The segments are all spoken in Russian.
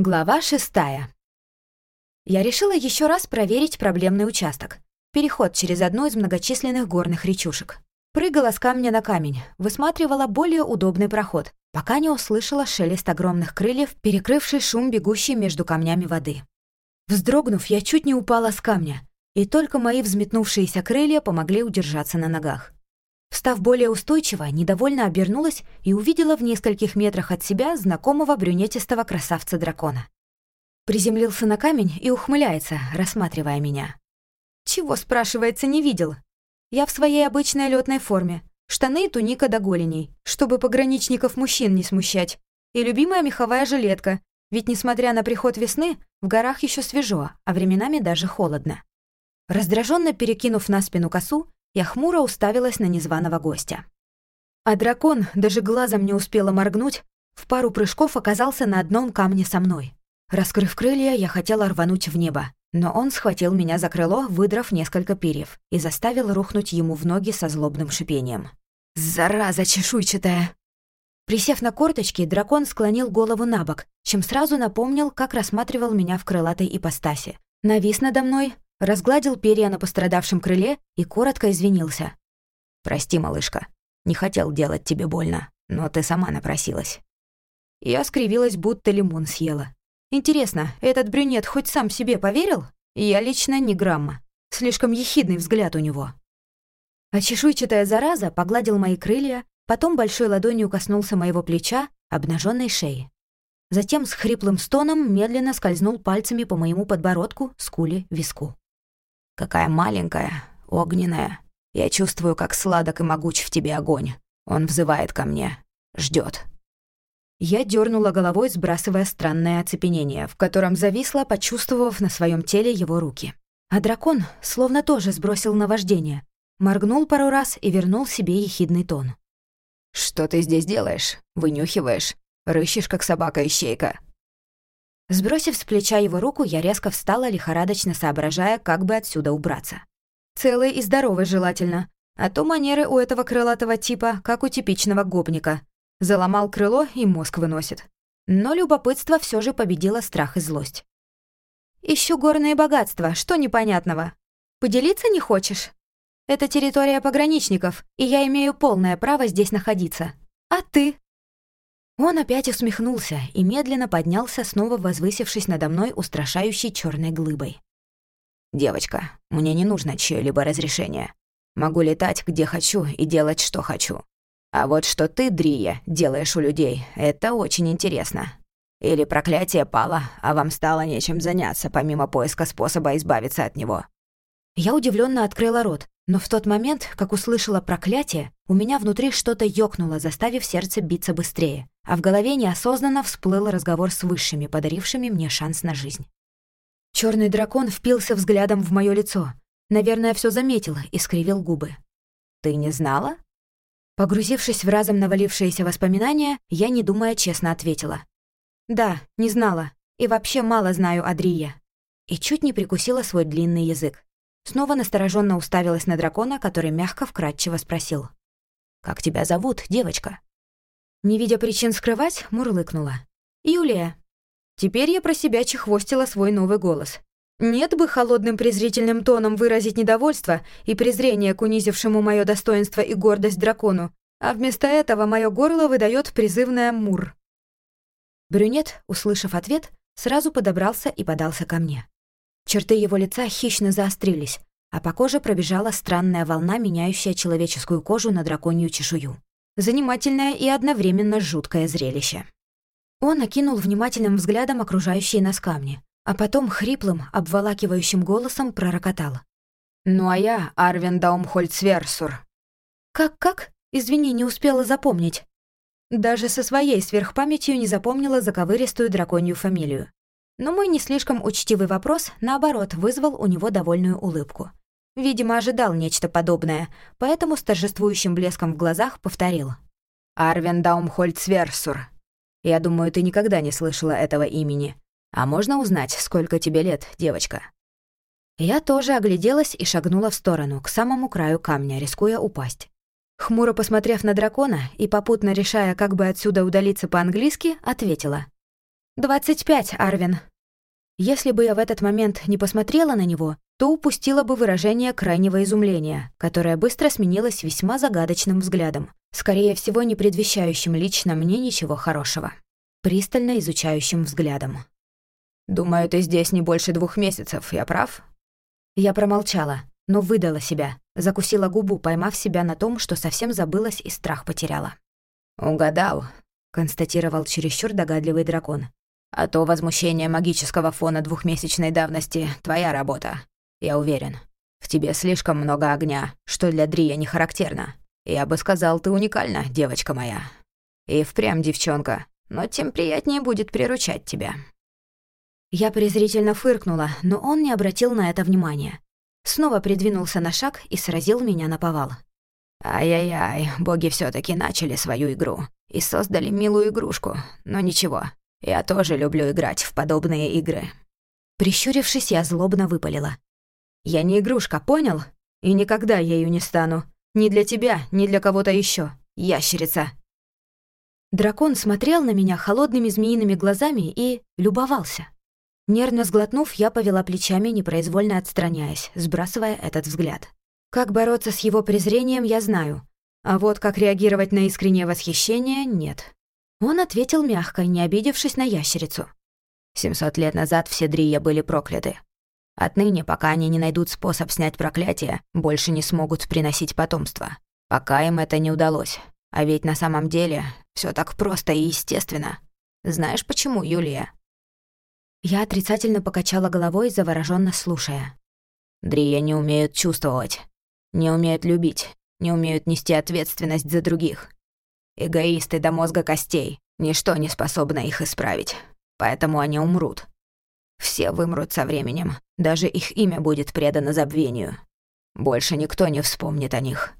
Глава шестая. Я решила еще раз проверить проблемный участок. Переход через одну из многочисленных горных речушек. Прыгала с камня на камень, высматривала более удобный проход, пока не услышала шелест огромных крыльев, перекрывший шум бегущей между камнями воды. Вздрогнув, я чуть не упала с камня, и только мои взметнувшиеся крылья помогли удержаться на ногах. Встав более устойчиво, недовольно обернулась и увидела в нескольких метрах от себя знакомого брюнетистого красавца-дракона. Приземлился на камень и ухмыляется, рассматривая меня. Чего, спрашивается, не видел? Я в своей обычной летной форме. Штаны и туника до голеней, чтобы пограничников мужчин не смущать. И любимая меховая жилетка, ведь, несмотря на приход весны, в горах еще свежо, а временами даже холодно. Раздраженно перекинув на спину косу, я хмуро уставилась на незваного гостя. А дракон даже глазом не успела моргнуть, в пару прыжков оказался на одном камне со мной. Раскрыв крылья, я хотела рвануть в небо, но он схватил меня за крыло, выдрав несколько перьев, и заставил рухнуть ему в ноги со злобным шипением. «Зараза чешуйчатая!» Присев на корточки, дракон склонил голову на бок, чем сразу напомнил, как рассматривал меня в крылатой ипостаси. Навис надо мной, разгладил перья на пострадавшем крыле и коротко извинился. «Прости, малышка, не хотел делать тебе больно, но ты сама напросилась». Я скривилась, будто лимон съела. Интересно, этот брюнет хоть сам себе поверил? Я лично ни грамма. Слишком ехидный взгляд у него. А чешуйчатая зараза погладил мои крылья, потом большой ладонью коснулся моего плеча, обнаженной шеи. Затем с хриплым стоном медленно скользнул пальцами по моему подбородку, скуле, виску. Какая маленькая, огненная. Я чувствую, как сладок и могуч в тебе огонь. Он взывает ко мне, ждет. Я дернула головой, сбрасывая странное оцепенение, в котором зависла, почувствовав на своем теле его руки. А дракон словно тоже сбросил наваждение, моргнул пару раз и вернул себе ехидный тон. «Что ты здесь делаешь? Вынюхиваешь? Рыщешь, как собака-ищейка?» Сбросив с плеча его руку, я резко встала, лихорадочно соображая, как бы отсюда убраться. Целой и здоровой желательно, а то манеры у этого крылатого типа, как у типичного гопника. Заломал крыло и мозг выносит. Но любопытство все же победило страх и злость. «Ищу горные богатства, что непонятного? Поделиться не хочешь? Это территория пограничников, и я имею полное право здесь находиться. А ты?» Он опять усмехнулся и медленно поднялся, снова возвысившись надо мной устрашающей черной глыбой. «Девочка, мне не нужно чьё-либо разрешение. Могу летать, где хочу, и делать, что хочу. А вот что ты, Дрия, делаешь у людей, это очень интересно. Или проклятие пало, а вам стало нечем заняться, помимо поиска способа избавиться от него». Я удивленно открыла рот, но в тот момент, как услышала проклятие, у меня внутри что-то ёкнуло, заставив сердце биться быстрее а в голове неосознанно всплыл разговор с высшими, подарившими мне шанс на жизнь. Черный дракон впился взглядом в мое лицо. Наверное, все заметил и скривил губы. «Ты не знала?» Погрузившись в разом навалившиеся воспоминания, я, не думая, честно ответила. «Да, не знала. И вообще мало знаю о Дрие». И чуть не прикусила свой длинный язык. Снова настороженно уставилась на дракона, который мягко вкратчиво спросил. «Как тебя зовут, девочка?» Не видя причин скрывать, мурлыкнула. «Юлия». Теперь я про себя чехвостила свой новый голос. Нет бы холодным презрительным тоном выразить недовольство и презрение к унизившему мое достоинство и гордость дракону, а вместо этого мое горло выдает призывное «мур». Брюнет, услышав ответ, сразу подобрался и подался ко мне. Черты его лица хищно заострились, а по коже пробежала странная волна, меняющая человеческую кожу на драконью чешую. Занимательное и одновременно жуткое зрелище. Он окинул внимательным взглядом окружающие нас камни, а потом хриплым, обволакивающим голосом пророкотал. «Ну а я Арвен Даумхольцверсур». «Как-как? Извини, не успела запомнить». Даже со своей сверхпамятью не запомнила заковыристую драконью фамилию. Но мой не слишком учтивый вопрос, наоборот, вызвал у него довольную улыбку. Видимо, ожидал нечто подобное, поэтому с торжествующим блеском в глазах повторил. «Арвен Даумхольцверсур. Я думаю, ты никогда не слышала этого имени. А можно узнать, сколько тебе лет, девочка?» Я тоже огляделась и шагнула в сторону, к самому краю камня, рискуя упасть. Хмуро посмотрев на дракона и попутно решая, как бы отсюда удалиться по-английски, ответила. «Двадцать пять, Арвин». Если бы я в этот момент не посмотрела на него, то упустила бы выражение крайнего изумления, которое быстро сменилось весьма загадочным взглядом, скорее всего, не предвещающим лично мне ничего хорошего. Пристально изучающим взглядом. «Думаю, ты здесь не больше двух месяцев, я прав?» Я промолчала, но выдала себя, закусила губу, поймав себя на том, что совсем забылась и страх потеряла. «Угадал», — констатировал чересчур догадливый дракон. «А то возмущение магического фона двухмесячной давности — твоя работа. Я уверен. В тебе слишком много огня, что для Дрия не характерно. Я бы сказал, ты уникальна, девочка моя. И впрямь девчонка, но тем приятнее будет приручать тебя». Я презрительно фыркнула, но он не обратил на это внимания. Снова придвинулся на шаг и сразил меня на повал. Ай-яй-яй, боги все таки начали свою игру и создали милую игрушку, но ничего, я тоже люблю играть в подобные игры. Прищурившись, я злобно выпалила. «Я не игрушка, понял? И никогда ею не стану. Ни для тебя, ни для кого-то еще. Ящерица». Дракон смотрел на меня холодными змеиными глазами и любовался. Нервно сглотнув, я повела плечами, непроизвольно отстраняясь, сбрасывая этот взгляд. Как бороться с его презрением, я знаю. А вот как реагировать на искреннее восхищение — нет. Он ответил мягко, не обидевшись на ящерицу. «Семьсот лет назад все Дрия были прокляты. Отныне, пока они не найдут способ снять проклятие, больше не смогут приносить потомство. Пока им это не удалось. А ведь на самом деле все так просто и естественно. Знаешь почему, Юлия?» Я отрицательно покачала головой, завороженно слушая. «Дрия не умеют чувствовать. Не умеют любить, не умеют нести ответственность за других. Эгоисты до мозга костей, ничто не способно их исправить. Поэтому они умрут. Все вымрут со временем, даже их имя будет предано забвению. Больше никто не вспомнит о них.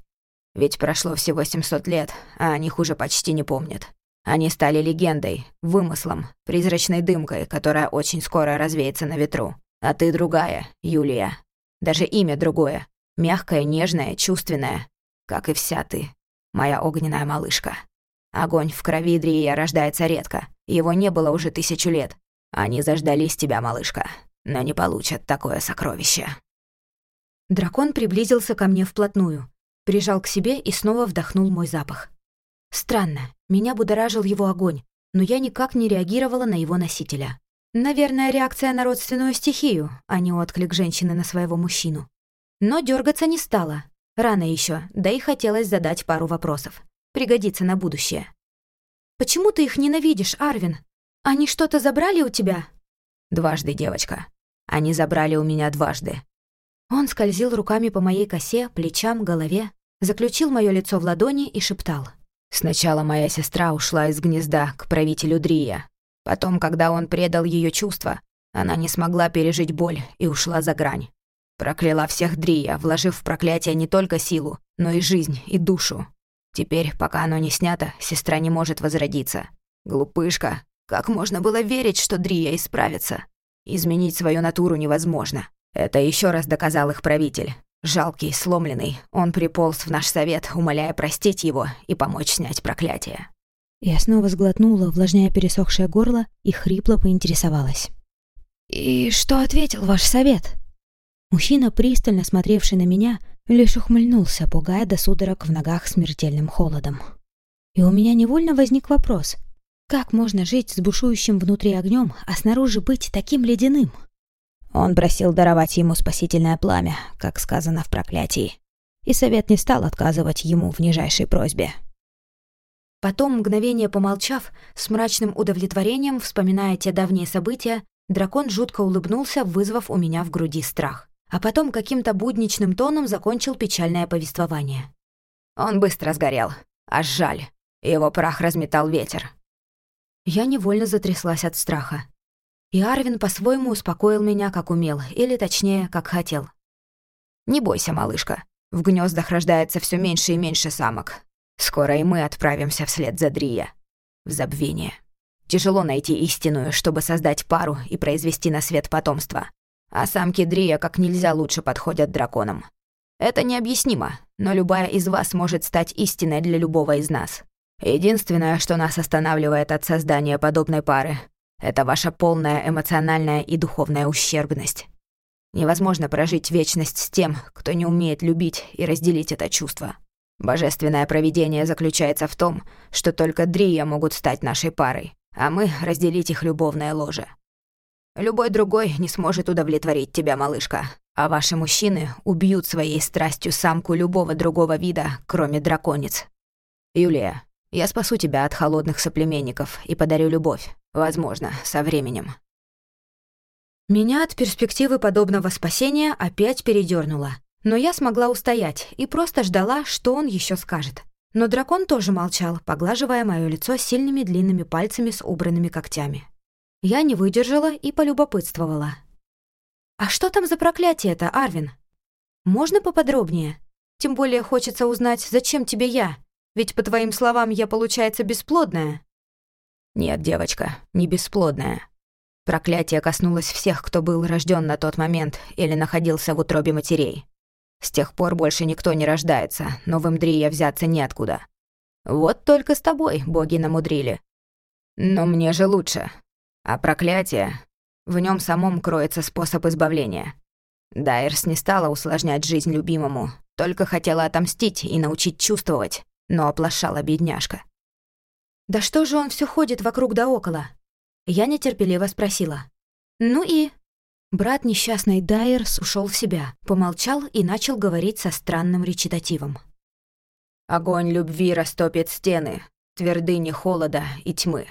Ведь прошло всего 700 лет, а о них уже почти не помнят. Они стали легендой, вымыслом, призрачной дымкой, которая очень скоро развеется на ветру. А ты другая, Юлия. Даже имя другое, Мягкая, нежная, чувственная, как и вся ты, моя огненная малышка. Огонь в крови Дрия рождается редко, его не было уже тысячу лет. Они заждались тебя, малышка, но не получат такое сокровище». Дракон приблизился ко мне вплотную, прижал к себе и снова вдохнул мой запах. Странно, меня будоражил его огонь, но я никак не реагировала на его носителя. Наверное, реакция на родственную стихию, а не отклик женщины на своего мужчину. Но дергаться не стала. Рано еще, да и хотелось задать пару вопросов. Пригодится на будущее. «Почему ты их ненавидишь, Арвин? Они что-то забрали у тебя?» «Дважды, девочка. Они забрали у меня дважды». Он скользил руками по моей косе, плечам, голове, заключил мое лицо в ладони и шептал. «Сначала моя сестра ушла из гнезда к правителю Дрия. Потом, когда он предал ее чувства, она не смогла пережить боль и ушла за грань. Прокляла всех Дрия, вложив в проклятие не только силу, но и жизнь, и душу. Теперь, пока оно не снято, сестра не может возродиться. Глупышка, как можно было верить, что Дрия исправится? Изменить свою натуру невозможно. Это еще раз доказал их правитель. Жалкий, сломленный, он приполз в наш совет, умоляя простить его и помочь снять проклятие. Я снова сглотнула, увлажняя пересохшее горло, и хрипло поинтересовалась. «И что ответил ваш совет?» Мужчина, пристально смотревший на меня, лишь ухмыльнулся, пугая до судорог в ногах смертельным холодом. И у меня невольно возник вопрос. Как можно жить с бушующим внутри огнем, а снаружи быть таким ледяным? Он просил даровать ему спасительное пламя, как сказано в проклятии. И совет не стал отказывать ему в нижайшей просьбе. Потом, мгновение помолчав, с мрачным удовлетворением, вспоминая те давние события, дракон жутко улыбнулся, вызвав у меня в груди страх а потом каким-то будничным тоном закончил печальное повествование. Он быстро сгорел. Аж жаль. Его прах разметал ветер. Я невольно затряслась от страха. И Арвин по-своему успокоил меня, как умел, или точнее, как хотел. «Не бойся, малышка. В гнездах рождается все меньше и меньше самок. Скоро и мы отправимся вслед за Дрия. В забвение. Тяжело найти истинную, чтобы создать пару и произвести на свет потомство. А самки Дрия как нельзя лучше подходят драконам. Это необъяснимо, но любая из вас может стать истиной для любого из нас. Единственное, что нас останавливает от создания подобной пары Это ваша полная эмоциональная и духовная ущербность. Невозможно прожить вечность с тем, кто не умеет любить и разделить это чувство. Божественное провидение заключается в том, что только Дрия могут стать нашей парой, а мы — разделить их любовное ложе. Любой другой не сможет удовлетворить тебя, малышка, а ваши мужчины убьют своей страстью самку любого другого вида, кроме драконец. Юлия, я спасу тебя от холодных соплеменников и подарю любовь, возможно, со временем. Меня от перспективы подобного спасения опять передёрнуло. Но я смогла устоять и просто ждала, что он еще скажет. Но дракон тоже молчал, поглаживая моё лицо сильными длинными пальцами с убранными когтями. Я не выдержала и полюбопытствовала. «А что там за проклятие это, Арвин? Можно поподробнее? Тем более хочется узнать, зачем тебе я? Ведь, по твоим словам, я, получается, бесплодная». «Нет, девочка, не бесплодная. Проклятие коснулось всех, кто был рожден на тот момент или находился в утробе матерей. С тех пор больше никто не рождается, но в Имдрия взяться неоткуда. Вот только с тобой боги намудрили. Но мне же лучше. А проклятие... В нем самом кроется способ избавления. Дайерс не стала усложнять жизнь любимому, только хотела отомстить и научить чувствовать, но оплошала бедняжка. «Да что же он все ходит вокруг да около?» Я нетерпеливо спросила. «Ну и...» Брат несчастный Дайерс ушел в себя, помолчал и начал говорить со странным речитативом. «Огонь любви растопит стены, твердыни холода и тьмы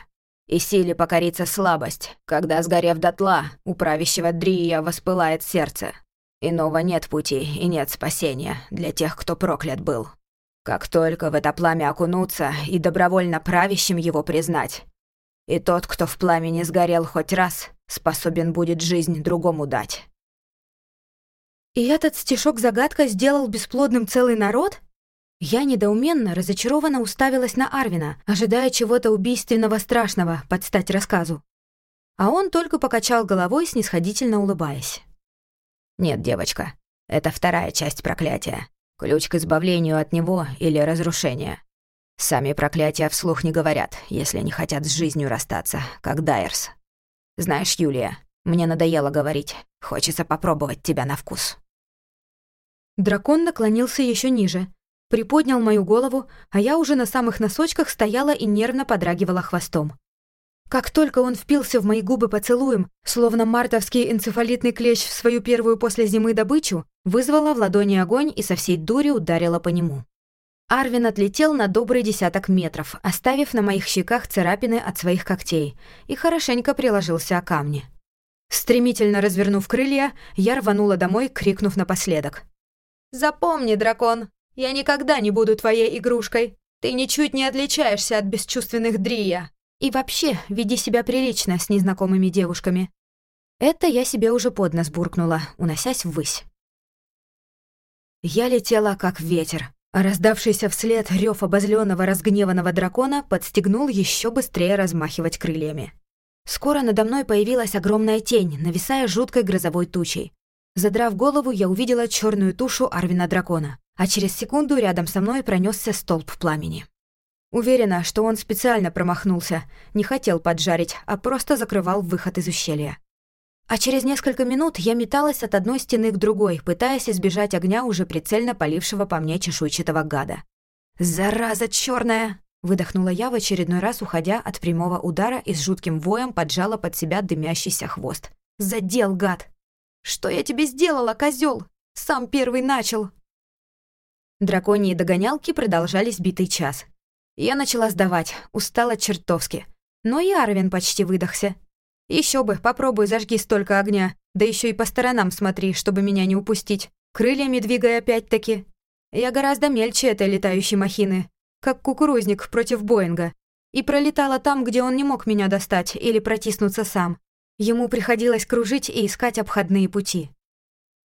и силе покорится слабость, когда, сгорев дотла, у правящего Дрия воспылает сердце. Иного нет пути и нет спасения для тех, кто проклят был. Как только в это пламя окунуться и добровольно правящим его признать, и тот, кто в пламени сгорел хоть раз, способен будет жизнь другому дать. И этот стишок-загадка сделал бесплодным целый народ? Я недоуменно, разочарованно уставилась на Арвина, ожидая чего-то убийственного страшного под стать рассказу. А он только покачал головой, снисходительно улыбаясь. «Нет, девочка, это вторая часть проклятия. Ключ к избавлению от него или разрушения. Сами проклятия вслух не говорят, если не хотят с жизнью расстаться, как Дайерс. Знаешь, Юлия, мне надоело говорить. Хочется попробовать тебя на вкус». Дракон наклонился еще ниже, приподнял мою голову, а я уже на самых носочках стояла и нервно подрагивала хвостом. Как только он впился в мои губы поцелуем, словно мартовский энцефалитный клещ в свою первую после зимы добычу, вызвала в ладони огонь и со всей дури ударила по нему. Арвин отлетел на добрый десяток метров, оставив на моих щеках царапины от своих когтей, и хорошенько приложился о камни. Стремительно развернув крылья, я рванула домой, крикнув напоследок. «Запомни, дракон, я никогда не буду твоей игрушкой. Ты ничуть не отличаешься от бесчувственных Дрия. И вообще, веди себя прилично с незнакомыми девушками». Это я себе уже под нос буркнула, уносясь ввысь. Я летела как ветер, а раздавшийся вслед рев обозленного разгневанного дракона подстегнул еще быстрее размахивать крыльями. Скоро надо мной появилась огромная тень, нависая жуткой грозовой тучей. Задрав голову, я увидела черную тушу Арвина дракона а через секунду рядом со мной пронесся столб пламени. Уверена, что он специально промахнулся, не хотел поджарить, а просто закрывал выход из ущелья. А через несколько минут я металась от одной стены к другой, пытаясь избежать огня уже прицельно полившего по мне чешуйчатого гада. «Зараза черная! выдохнула я в очередной раз, уходя от прямого удара и с жутким воем поджала под себя дымящийся хвост. «Задел, гад! Что я тебе сделала, козел? Сам первый начал!» Драконьи догонялки продолжались битый час. Я начала сдавать, устала чертовски. Но и Арвин почти выдохся. Еще бы, попробуй зажги столько огня, да еще и по сторонам смотри, чтобы меня не упустить. Крыльями двигай опять-таки. Я гораздо мельче этой летающей махины, как кукурузник против Боинга. И пролетала там, где он не мог меня достать или протиснуться сам. Ему приходилось кружить и искать обходные пути.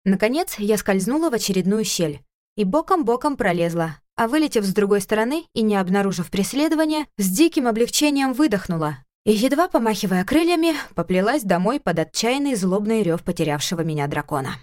Наконец, я скользнула в очередную щель и боком-боком пролезла, а вылетев с другой стороны и не обнаружив преследования, с диким облегчением выдохнула и, едва помахивая крыльями, поплелась домой под отчаянный злобный рев потерявшего меня дракона.